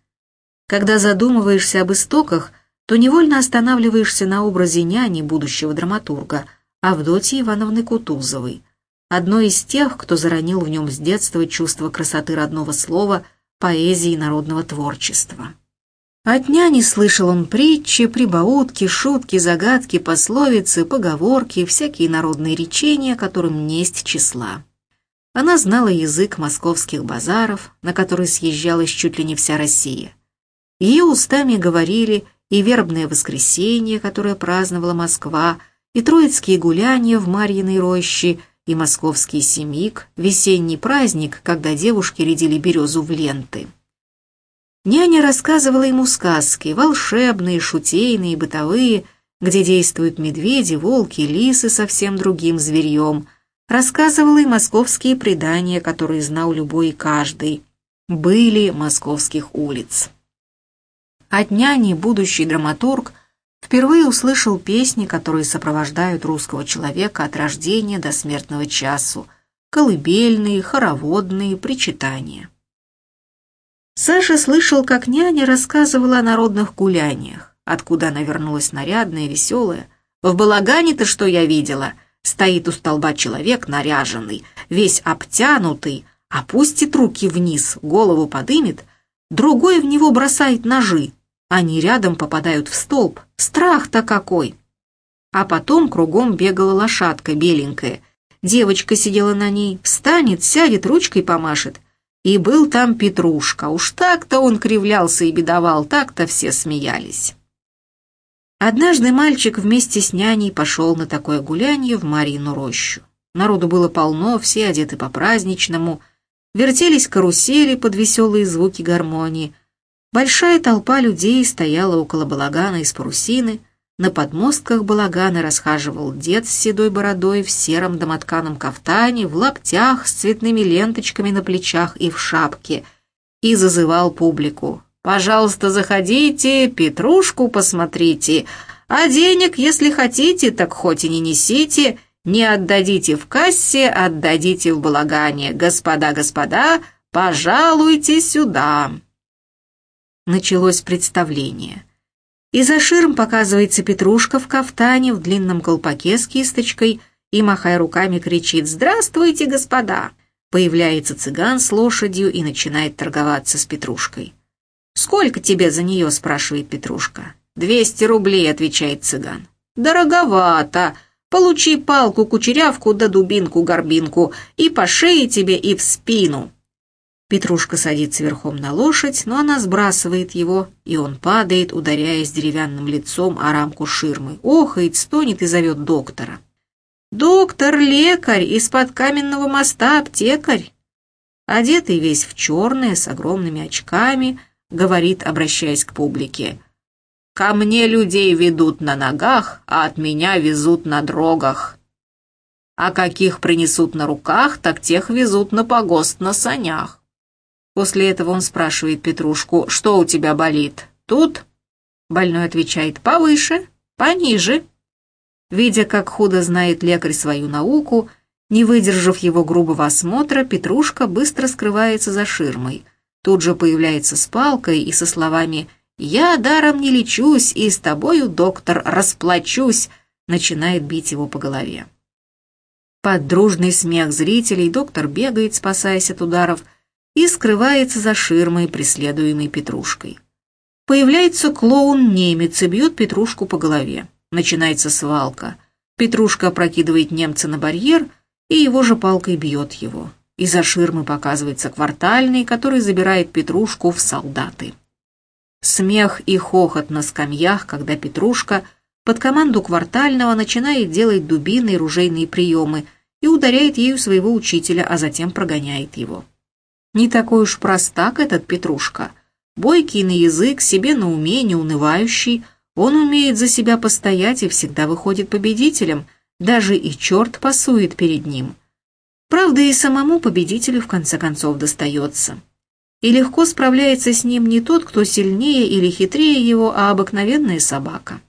A: Когда задумываешься об истоках, то невольно останавливаешься на образе няни будущего драматурга Авдотьи Ивановны Кутузовой, одной из тех, кто заронил в нем с детства чувство красоты родного слова, поэзии народного творчества. От няни слышал он притчи, прибаутки, шутки, загадки, пословицы, поговорки, всякие народные речения, которым несть числа. Она знала язык московских базаров, на который съезжалась чуть ли не вся Россия. Ее устами говорили и вербное воскресенье, которое праздновала Москва, и троицкие гуляния в Марьиной роще, и московский семик, весенний праздник, когда девушки рядили березу в ленты. Няня рассказывала ему сказки, волшебные, шутейные, бытовые, где действуют медведи, волки, лисы совсем другим зверьем, рассказывала и московские предания, которые знал любой и каждый. Были московских улиц. От няни будущий драматург впервые услышал песни, которые сопровождают русского человека от рождения до смертного часу, колыбельные, хороводные, причитания. Саша слышал, как няня рассказывала о народных гуляниях, откуда она вернулась нарядная, веселая. «В балагане-то что я видела?» Стоит у столба человек наряженный, весь обтянутый, опустит руки вниз, голову подымет, другой в него бросает ножи. Они рядом попадают в столб. Страх-то какой! А потом кругом бегала лошадка беленькая. Девочка сидела на ней, встанет, сядет, ручкой помашет. И был там Петрушка. Уж так-то он кривлялся и бедовал, так-то все смеялись. Однажды мальчик вместе с няней пошел на такое гулянье в Марьину рощу. Народу было полно, все одеты по-праздничному, вертелись карусели под веселые звуки гармонии. Большая толпа людей стояла около балагана из парусины, на подмостках балагана расхаживал дед с седой бородой в сером домотканом кафтане, в лаптях с цветными ленточками на плечах и в шапке, и зазывал публику. Пожалуйста, заходите, петрушку посмотрите, а денег, если хотите, так хоть и не несите, не отдадите в кассе, отдадите в балагане. Господа, господа, пожалуйте сюда. Началось представление. Из-за ширм показывается Петрушка в кафтане, в длинном колпаке с кисточкой и, махая руками, кричит «Здравствуйте, господа!» Появляется цыган с лошадью и начинает торговаться с Петрушкой. «Сколько тебе за нее?» – спрашивает Петрушка. «Двести рублей», – отвечает цыган. «Дороговато. Получи палку-кучерявку да дубинку-горбинку, и по шее тебе, и в спину». Петрушка садится верхом на лошадь, но она сбрасывает его, и он падает, ударяясь деревянным лицом о рамку ширмы, охает, стонет и зовет доктора. «Доктор, лекарь, из-под каменного моста аптекарь!» Одетый весь в черное, с огромными очками, говорит, обращаясь к публике. «Ко мне людей ведут на ногах, а от меня везут на дрогах. А каких принесут на руках, так тех везут на погост на санях. После этого он спрашивает Петрушку, что у тебя болит? Тут? Больной отвечает, повыше, пониже. Видя, как худо знает лекарь свою науку, не выдержав его грубого осмотра, Петрушка быстро скрывается за ширмой. Тут же появляется с палкой и со словами «Я даром не лечусь, и с тобою, доктор, расплачусь», начинает бить его по голове. Под дружный смех зрителей доктор бегает, спасаясь от ударов, и скрывается за ширмой, преследуемой Петрушкой. Появляется клоун-немец и бьет Петрушку по голове. Начинается свалка. Петрушка опрокидывает немца на барьер и его же палкой бьет его. Из-за ширмы показывается квартальный, который забирает Петрушку в солдаты. Смех и хохот на скамьях, когда Петрушка под команду квартального начинает делать дубины и ружейные приемы и ударяет ею своего учителя, а затем прогоняет его. Не такой уж простак этот Петрушка. Бойкий на язык, себе на уме, неунывающий, он умеет за себя постоять и всегда выходит победителем, даже и черт пасует перед ним. Правда, и самому победителю в конце концов достается. И легко справляется с ним не тот, кто сильнее или хитрее его, а обыкновенная собака.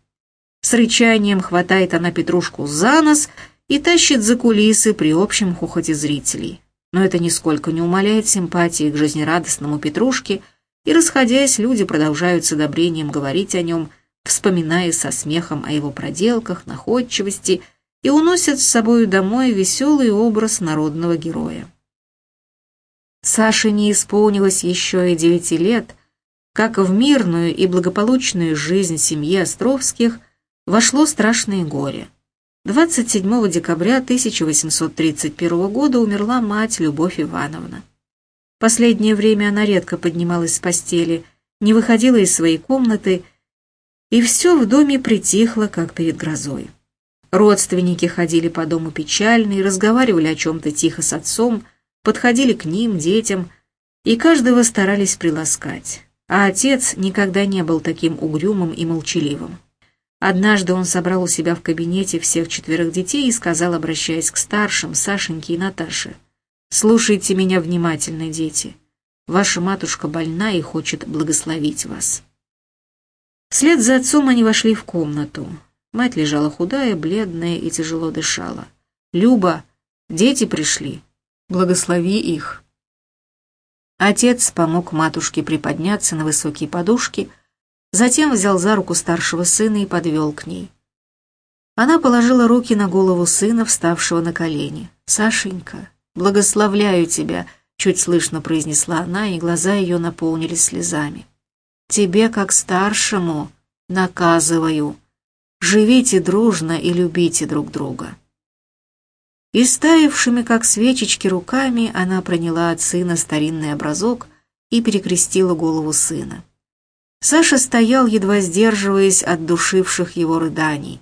A: С рычанием хватает она Петрушку за нос и тащит за кулисы при общем хохоте зрителей но это нисколько не умаляет симпатии к жизнерадостному Петрушке, и, расходясь, люди продолжают с одобрением говорить о нем, вспоминая со смехом о его проделках, находчивости, и уносят с собою домой веселый образ народного героя. Саше не исполнилось еще и девяти лет, как в мирную и благополучную жизнь семьи Островских вошло страшное горе. 27 декабря 1831 года умерла мать Любовь Ивановна. Последнее время она редко поднималась с постели, не выходила из своей комнаты, и все в доме притихло, как перед грозой. Родственники ходили по дому печальные, разговаривали о чем-то тихо с отцом, подходили к ним, детям, и каждого старались приласкать. А отец никогда не был таким угрюмым и молчаливым. Однажды он собрал у себя в кабинете всех четверых детей и сказал, обращаясь к старшим, Сашеньке и Наташе, «Слушайте меня внимательно, дети. Ваша матушка больна и хочет благословить вас». Вслед за отцом они вошли в комнату. Мать лежала худая, бледная и тяжело дышала. «Люба, дети пришли. Благослови их». Отец помог матушке приподняться на высокие подушки, Затем взял за руку старшего сына и подвел к ней. Она положила руки на голову сына, вставшего на колени. «Сашенька, благословляю тебя», — чуть слышно произнесла она, и глаза ее наполнились слезами. «Тебе, как старшему, наказываю. Живите дружно и любите друг друга». И стаившими, как свечечки, руками она проняла от сына старинный образок и перекрестила голову сына. Саша стоял, едва сдерживаясь от душивших его рыданий.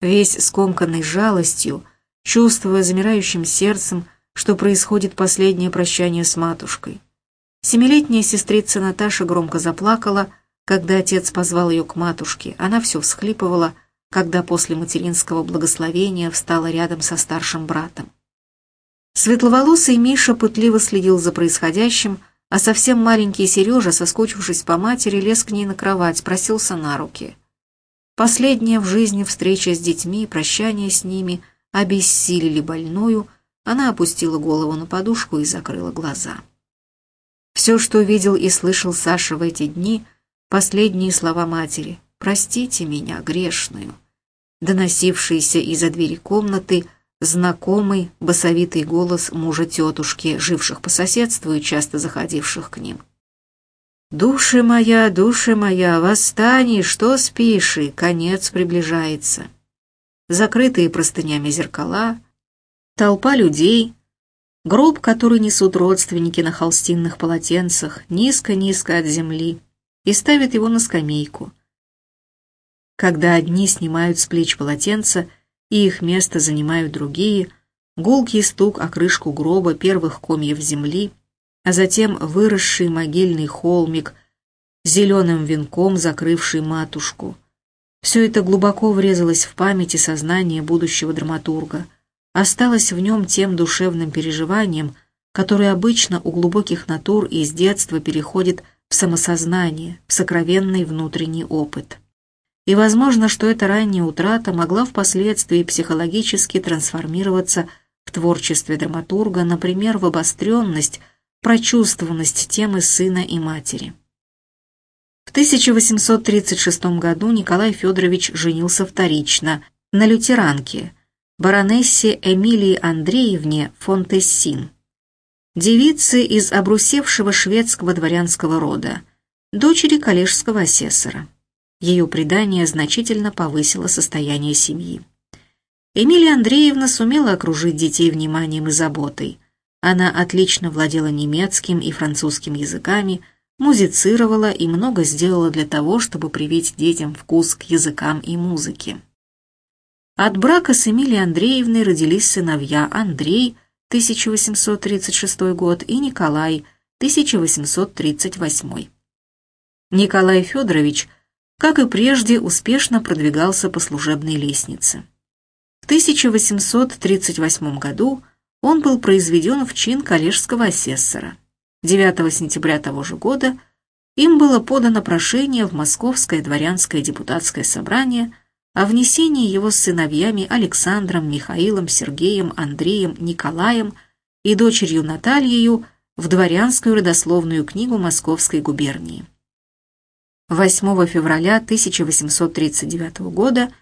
A: Весь скомканный жалостью, чувствуя замирающим сердцем, что происходит последнее прощание с матушкой. Семилетняя сестрица Наташа громко заплакала, когда отец позвал ее к матушке. Она все всхлипывала, когда после материнского благословения встала рядом со старшим братом. Светловолосый Миша пытливо следил за происходящим, а совсем маленький Сережа, соскучившись по матери, лез к ней на кровать, просился на руки. Последняя в жизни встреча с детьми, прощание с ними обессилили больную, она опустила голову на подушку и закрыла глаза. Все, что видел и слышал Саша в эти дни, последние слова матери простите меня, грешную», доносившийся из-за двери комнаты знакомый басовитый голос мужа тетушки, живших по соседству и часто заходивших к ним. «Душа моя, душа моя, восстань, что спишь, и конец приближается». Закрытые простынями зеркала, толпа людей, гроб, который несут родственники на холстинных полотенцах, низко-низко от земли, и ставят его на скамейку. Когда одни снимают с плеч полотенца, и их место занимают другие, гулкий стук о крышку гроба первых комьев земли, а затем выросший могильный холмик, зеленым венком закрывший матушку. Все это глубоко врезалось в память и сознание будущего драматурга, осталось в нем тем душевным переживанием, которое обычно у глубоких натур из детства переходит в самосознание, в сокровенный внутренний опыт и возможно, что эта ранняя утрата могла впоследствии психологически трансформироваться в творчестве драматурга, например, в обостренность, прочувствованность темы сына и матери. В 1836 году Николай Федорович женился вторично на лютеранке, баронессе Эмилии Андреевне фон Тессин, девице из обрусевшего шведского дворянского рода, дочери коллежского асессора. Ее предание значительно повысило состояние семьи. Эмилия Андреевна сумела окружить детей вниманием и заботой. Она отлично владела немецким и французским языками, музицировала и много сделала для того, чтобы привить детям вкус к языкам и музыке. От брака с Эмилией Андреевной родились сыновья Андрей, 1836 год, и Николай, 1838. Николай Федорович – как и прежде, успешно продвигался по служебной лестнице. В 1838 году он был произведен в чин коллежского асессора. 9 сентября того же года им было подано прошение в Московское дворянское депутатское собрание о внесении его с сыновьями Александром, Михаилом, Сергеем, Андреем, Николаем и дочерью Натальею в дворянскую родословную книгу Московской губернии. 8 февраля 1839 года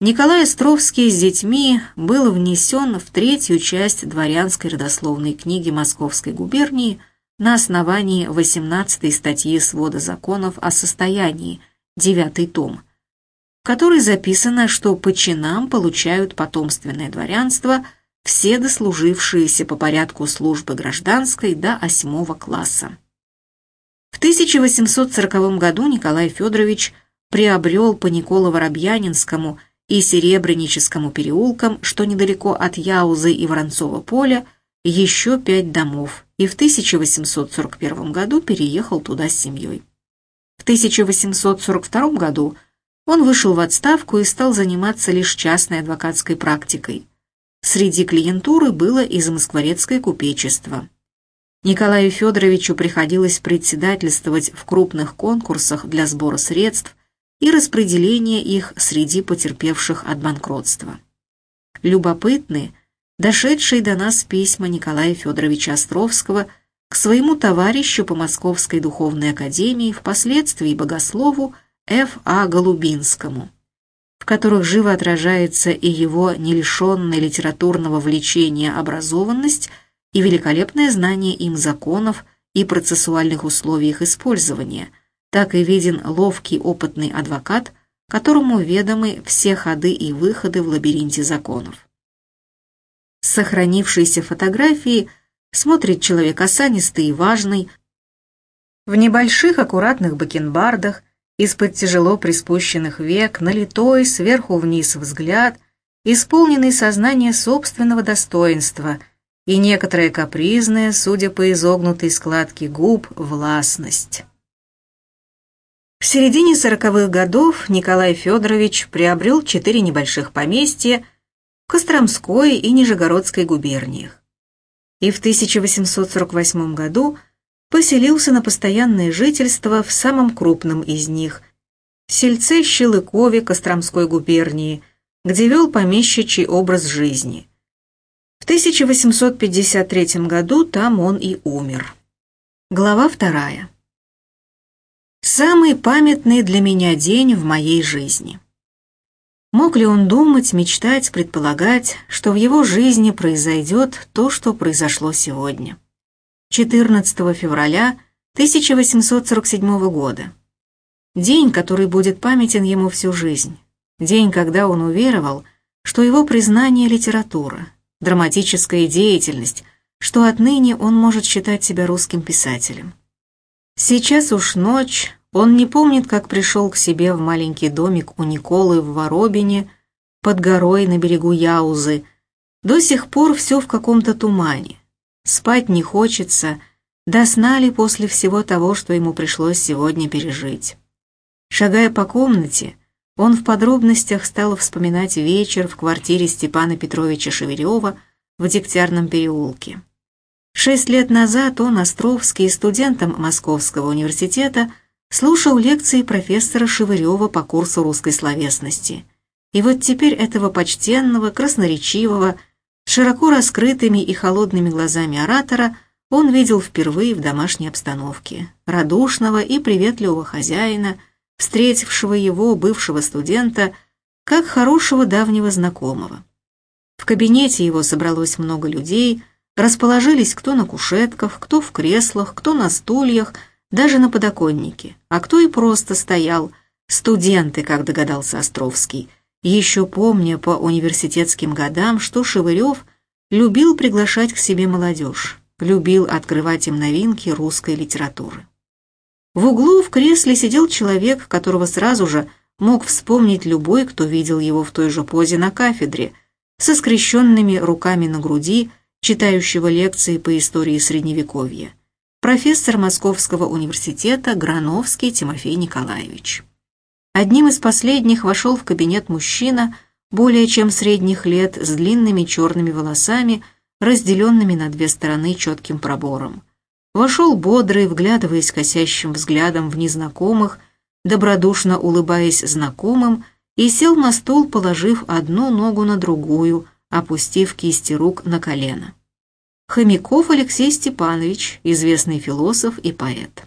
A: Николай Островский с детьми был внесен в третью часть дворянской родословной книги Московской губернии на основании 18 статьи свода законов о состоянии, 9 том, которой записано, что по чинам получают потомственное дворянство все дослужившиеся по порядку службы гражданской до восьмого класса. В 1840 году Николай Федорович приобрел по Николо-Воробьянинскому и Серебряническому переулкам, что недалеко от Яузы и Воронцова поля, еще пять домов и в 1841 году переехал туда с семьей. В 1842 году он вышел в отставку и стал заниматься лишь частной адвокатской практикой. Среди клиентуры было и замоскворецкое купечество. Николаю Федоровичу приходилось председательствовать в крупных конкурсах для сбора средств и распределения их среди потерпевших от банкротства. Любопытны дошедшие до нас письма Николая Федоровича Островского к своему товарищу по Московской духовной академии, впоследствии богослову Ф. А. Голубинскому, в которых живо отражается и его нелишенная литературного влечения образованность – и великолепное знание им законов и процессуальных условий их использования, так и виден ловкий опытный адвокат, которому ведомы все ходы и выходы в лабиринте законов. С сохранившейся фотографии смотрит человек осанистый и важный, в небольших аккуратных бакенбардах, из-под тяжело приспущенных век, налитой сверху вниз взгляд, исполненный сознания собственного достоинства – и некоторая капризная, судя по изогнутой складке губ, властность. В середине сороковых годов Николай Федорович приобрел четыре небольших поместья в Костромской и Нижегородской губерниях. И в 1848 году поселился на постоянное жительство в самом крупном из них – сельце Щелыкове Костромской губернии, где вел помещичий образ жизни – в 1853 году там он и умер. Глава вторая. Самый памятный для меня день в моей жизни. Мог ли он думать, мечтать, предполагать, что в его жизни произойдет то, что произошло сегодня? 14 февраля 1847 года. День, который будет памятен ему всю жизнь. День, когда он уверовал, что его признание – литература, драматическая деятельность, что отныне он может считать себя русским писателем. Сейчас уж ночь, он не помнит, как пришел к себе в маленький домик у Николы в Воробине, под горой на берегу Яузы. До сих пор все в каком-то тумане. Спать не хочется, до сна ли после всего того, что ему пришлось сегодня пережить. Шагая по комнате, он в подробностях стал вспоминать вечер в квартире Степана Петровича Шеверева в Дегтярном переулке. Шесть лет назад он, Островский, студентом Московского университета, слушал лекции профессора Шевырева по курсу русской словесности. И вот теперь этого почтенного, красноречивого, широко раскрытыми и холодными глазами оратора он видел впервые в домашней обстановке. Радушного и приветливого хозяина, встретившего его, бывшего студента, как хорошего давнего знакомого. В кабинете его собралось много людей – Расположились кто на кушетках, кто в креслах, кто на стульях, даже на подоконнике, а кто и просто стоял, студенты, как догадался Островский, еще помня по университетским годам, что Шевырев любил приглашать к себе молодежь, любил открывать им новинки русской литературы. В углу в кресле сидел человек, которого сразу же мог вспомнить любой, кто видел его в той же позе на кафедре, со скрещенными руками на груди, читающего лекции по истории Средневековья, профессор Московского университета Грановский Тимофей Николаевич. Одним из последних вошел в кабинет мужчина, более чем средних лет, с длинными черными волосами, разделенными на две стороны четким пробором. Вошел бодрый, вглядываясь косящим взглядом в незнакомых, добродушно улыбаясь знакомым, и сел на стул, положив одну ногу на другую, опустив кисти рук на колено. Хомяков Алексей Степанович, известный философ и поэт.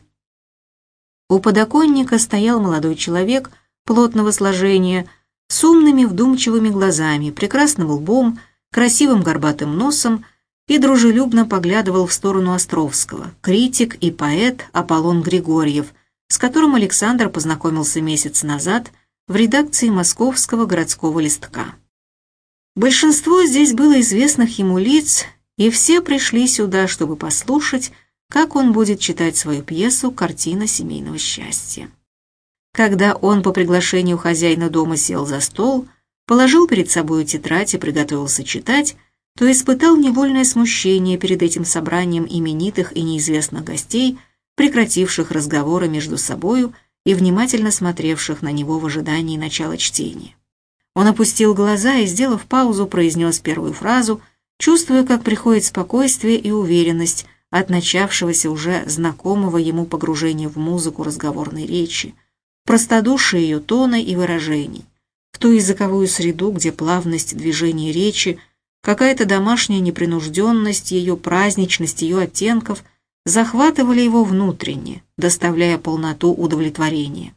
A: У подоконника стоял молодой человек плотного сложения, с умными вдумчивыми глазами, прекрасным лбом, красивым горбатым носом и дружелюбно поглядывал в сторону Островского, критик и поэт Аполлон Григорьев, с которым Александр познакомился месяц назад в редакции Московского городского листка. Большинство здесь было известных ему лиц, и все пришли сюда, чтобы послушать, как он будет читать свою пьесу «Картина семейного счастья». Когда он по приглашению хозяина дома сел за стол, положил перед собой тетрадь и приготовился читать, то испытал невольное смущение перед этим собранием именитых и неизвестных гостей, прекративших разговоры между собою и внимательно смотревших на него в ожидании начала чтения. Он опустил глаза и, сделав паузу, произнес первую фразу, чувствуя, как приходит спокойствие и уверенность от начавшегося уже знакомого ему погружения в музыку разговорной речи, простодушие ее тона и выражений, в ту языковую среду, где плавность движения речи, какая-то домашняя непринужденность, ее праздничность, ее оттенков захватывали его внутренне, доставляя полноту удовлетворения.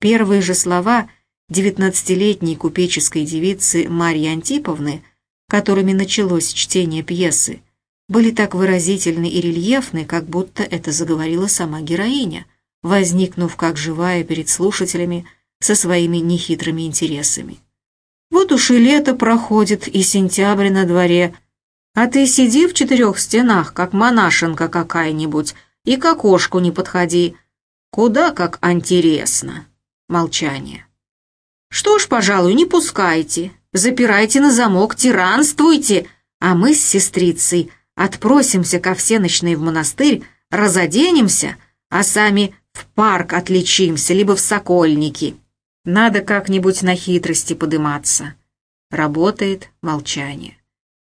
A: Первые же слова – девятнадцатилетней купеческой девицы Марьи Антиповны, которыми началось чтение пьесы, были так выразительны и рельефны, как будто это заговорила сама героиня, возникнув как живая перед слушателями со своими нехитрыми интересами. Вот уж и лето проходит, и сентябрь на дворе, а ты сиди в четырех стенах, как монашенка какая-нибудь, и к окошку не подходи. Куда как интересно. Молчание. Что ж, пожалуй, не пускайте, запирайте на замок, тиранствуйте, а мы с сестрицей отпросимся ко всеночной в монастырь, разоденемся, а сами в парк отличимся, либо в Сокольники. Надо как-нибудь на хитрости подыматься. Работает молчание.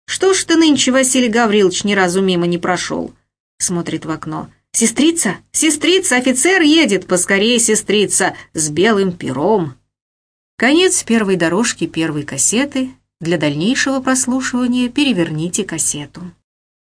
A: «Что ж ты нынче, Василий Гаврилович, ни разу мимо не прошел?» Смотрит в окно. «Сестрица, сестрица, офицер едет, поскорее, сестрица, с белым пером». Конец первой дорожки первой кассеты. Для дальнейшего прослушивания переверните кассету.